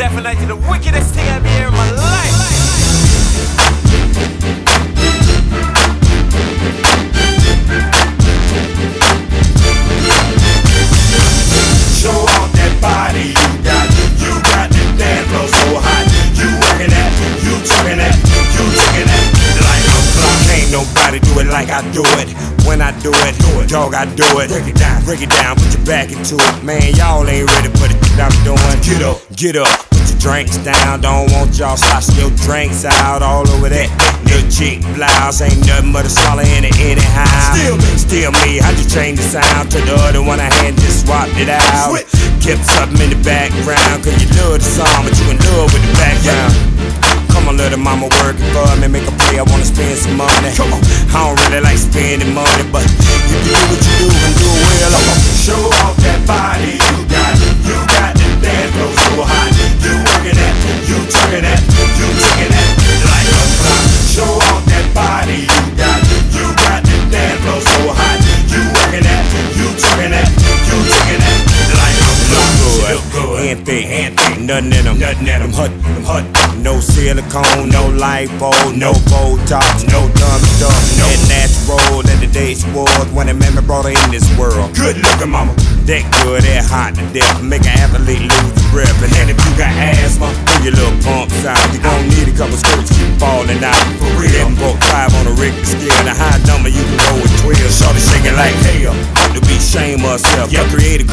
Definitely the wickedest thing I've ever in my life. Show off that body you got. You got the dance floor so hot. You working that, you talking that, you taking that like a clock. Can't nobody do it like I do it. When I do it, dog, I do it. Break it down, break it down, put your back into it. Man, y'all ain't ready for the shit I'm doing. Get up, get up. Your drinks down, don't want y'all sloshing your drinks out all over that little chick blouse. Ain't nothing but a swallow in it anyhow. Still me, still me. I just changed the sound to the other one I had just swapped it out. Kept something in the background, cause you love the song, but you in love with the background. Come on, little mama, working for me, make a play. I wanna spend some money. Come on, I don't really like spending money, but you do what you do and do it well, nothing in them, nothing in them. Hut, them hut. No silicone, no lipo, no Botox, no dumb stuff. No natural that the days was when a man brought her in this world. Good looking mama. That good, that hot to death. Make an athlete lose breath. And then if you got asthma,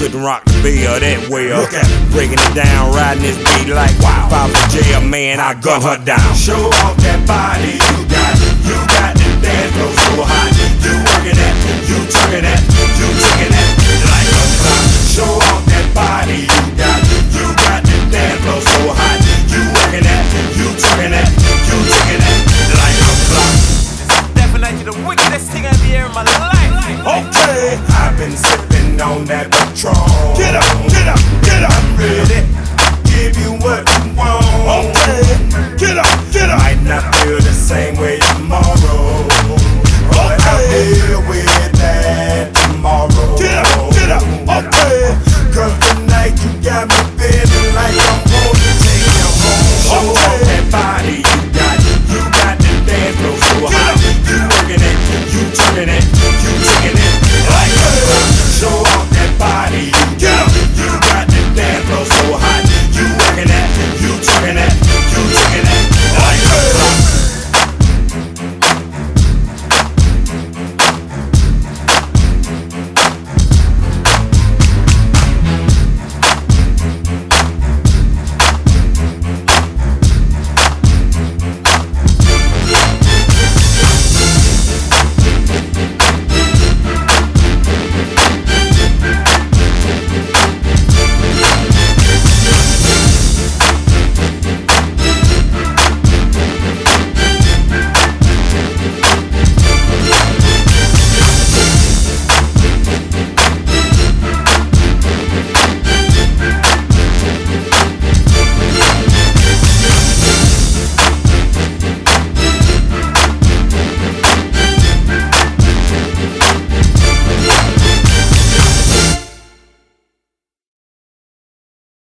couldn't rock the bell that well. Look at Breaking it down, riding this beat like wow. If I was jail, man, I gun her down. Show off that body you got. You got the dance floor so hot. You working that, you talking that, you taking that like a clock. Show off that body you got. You got the dance floor so hot. You working that, you talking that, you taking that like a clock. Definitely the wickedest thing I've ever in my life. Okay, I've been Cause tonight you got me feeling